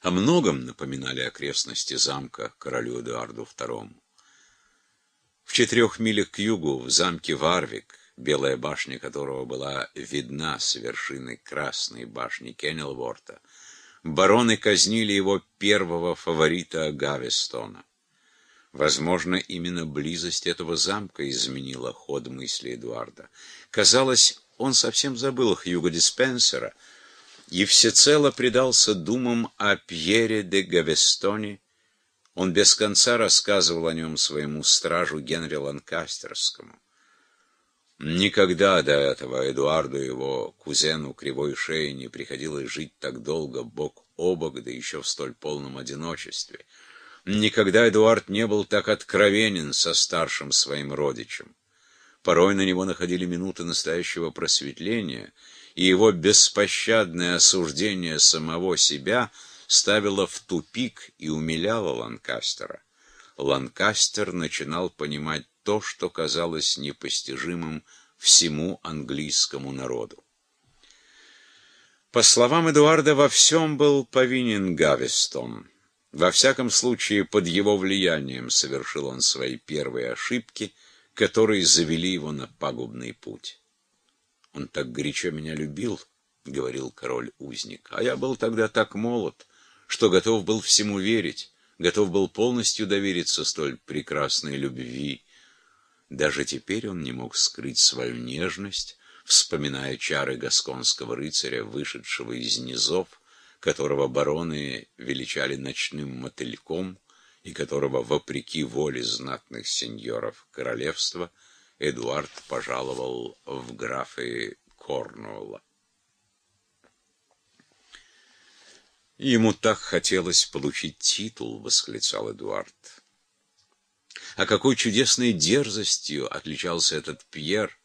о многом напоминали окрестности замка королю Эдуарду II. В четырех милях к югу, в замке Варвик, белая башня которого была видна с вершины красной башни Кеннелворта, бароны казнили его первого фаворита Гавестона. Возможно, именно близость этого замка изменила ход мысли Эдуарда. Казалось, он совсем забыл Хьюго Диспенсера и всецело предался думам о Пьере де Гавестоне. Он без конца рассказывал о нем своему стражу Генри Ланкастерскому. Никогда до этого Эдуарду его кузену Кривой Шеи не приходилось жить так долго бок о бок, да еще в столь полном одиночестве. Никогда Эдуард не был так откровенен со старшим своим родичем. Порой на него находили минуты настоящего просветления, и его беспощадное осуждение самого себя ставило в тупик и умиляло Ланкастера. Ланкастер начинал понимать то, что казалось непостижимым всему английскому народу. По словам Эдуарда, во всем был повинен Гавестон. Во всяком случае, под его влиянием совершил он свои первые ошибки, которые завели его на пагубный путь. «Он так горячо меня любил», — говорил король-узник, — «а я был тогда так молод, что готов был всему верить, готов был полностью довериться столь прекрасной любви, даже теперь он не мог скрыть свою нежность, вспоминая чары гасконского рыцаря, вышедшего из низов, которого бароны величали ночным мотыльком, и которого, вопреки воле знатных сеньоров королевства, Эдуард пожаловал в графы Корнуолла. Ему так хотелось получить титул, восклицал Эдуард. А какой чудесной дерзостью отличался этот Пьер,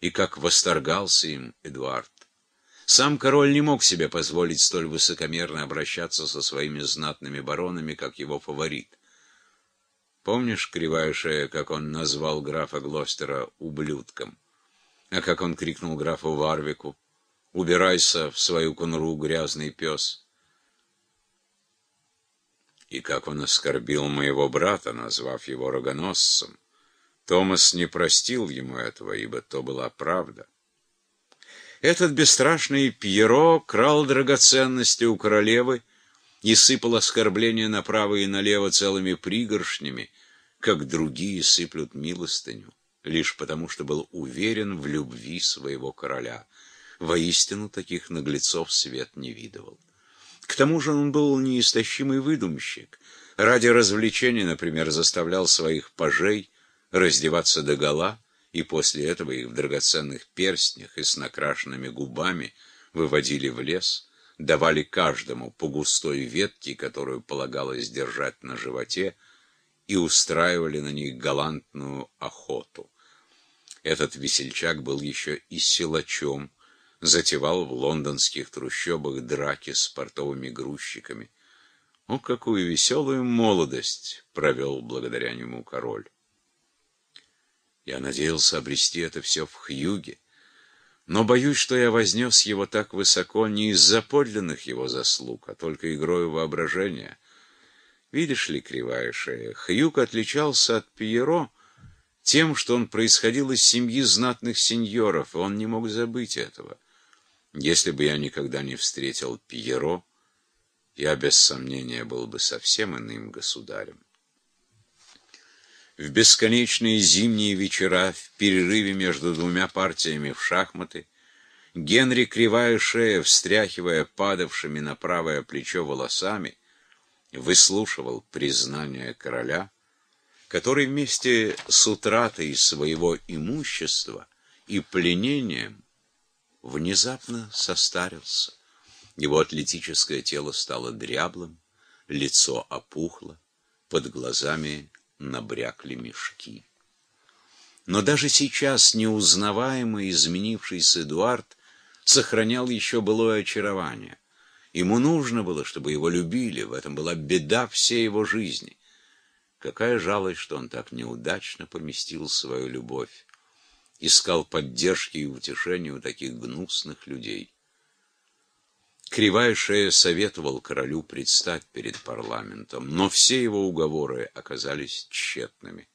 и как восторгался им Эдуард. Сам король не мог себе позволить столь высокомерно обращаться со своими знатными баронами, как его фаворит. Помнишь, кривая шея, как он назвал графа Глостера ублюдком? А как он крикнул графу Варвику «Убирайся в свою конуру, грязный пес!» и как он оскорбил моего брата, назвав его рогоносцем. Томас не простил ему этого, ибо то была правда. Этот бесстрашный Пьеро крал драгоценности у королевы и сыпал оскорбления направо и налево целыми пригоршнями, как другие сыплют милостыню, лишь потому, что был уверен в любви своего короля. Воистину таких наглецов свет не видывал. К тому же он был неистощимый выдумщик. Ради развлечения, например, заставлял своих пажей раздеваться догола, и после этого их в драгоценных перстнях и с накрашенными губами выводили в лес, давали каждому по густой ветке, которую полагалось держать на животе, и устраивали на них галантную охоту. Этот весельчак был еще и силачом, затевал в лондонских трущобах драки с портовыми грузчиками. О, какую веселую молодость провел благодаря нему король! Я надеялся обрести это все в Хьюге, но боюсь, что я вознес его так высоко не из-за подлинных его заслуг, а только игрою воображения. Видишь ли, кривая шея, Хьюг отличался от Пьеро тем, что он происходил из семьи знатных сеньоров, и он не мог забыть этого. Если бы я никогда не встретил Пьеро, я без сомнения был бы совсем иным государем. В бесконечные зимние вечера, в перерыве между двумя партиями в шахматы, Генри, кривая шея, встряхивая падавшими на правое плечо волосами, выслушивал признание короля, который вместе с утратой своего имущества и пленением внезапно состарился. Его атлетическое тело стало дряблым, лицо опухло, под глазами набрякли мешки. Но даже сейчас неузнаваемый изменившийся Эдуард сохранял еще былое очарование. Ему нужно было, чтобы его любили, в этом была беда всей его жизни. Какая жалость, что он так неудачно поместил свою любовь искал поддержки и утешения у таких гнусных людей. Кривая шея советовал королю предстать перед парламентом, но все его уговоры оказались тщетными.